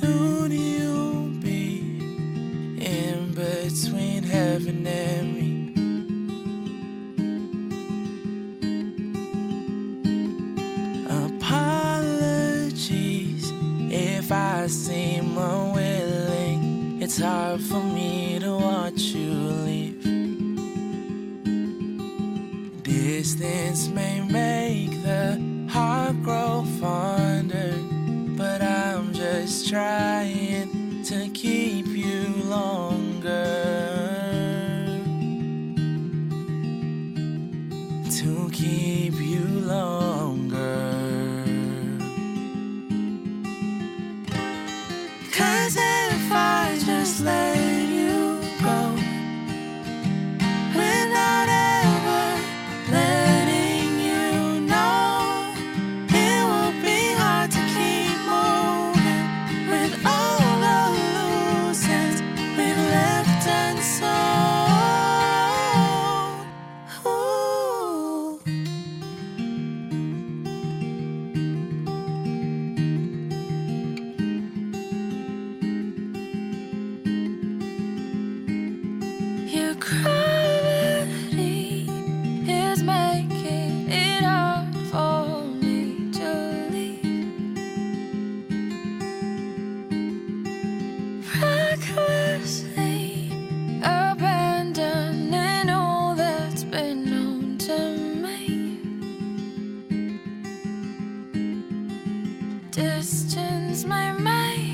soon you'll be in between heaven and me. Apologies if I seem unwilling. It's hard for me to watch you leave. Distance may make the heart grow fonder. Just trying. distance my mind.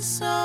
so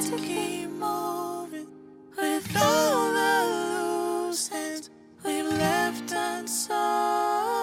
to keep moving with all the loose ends we've left unsolved.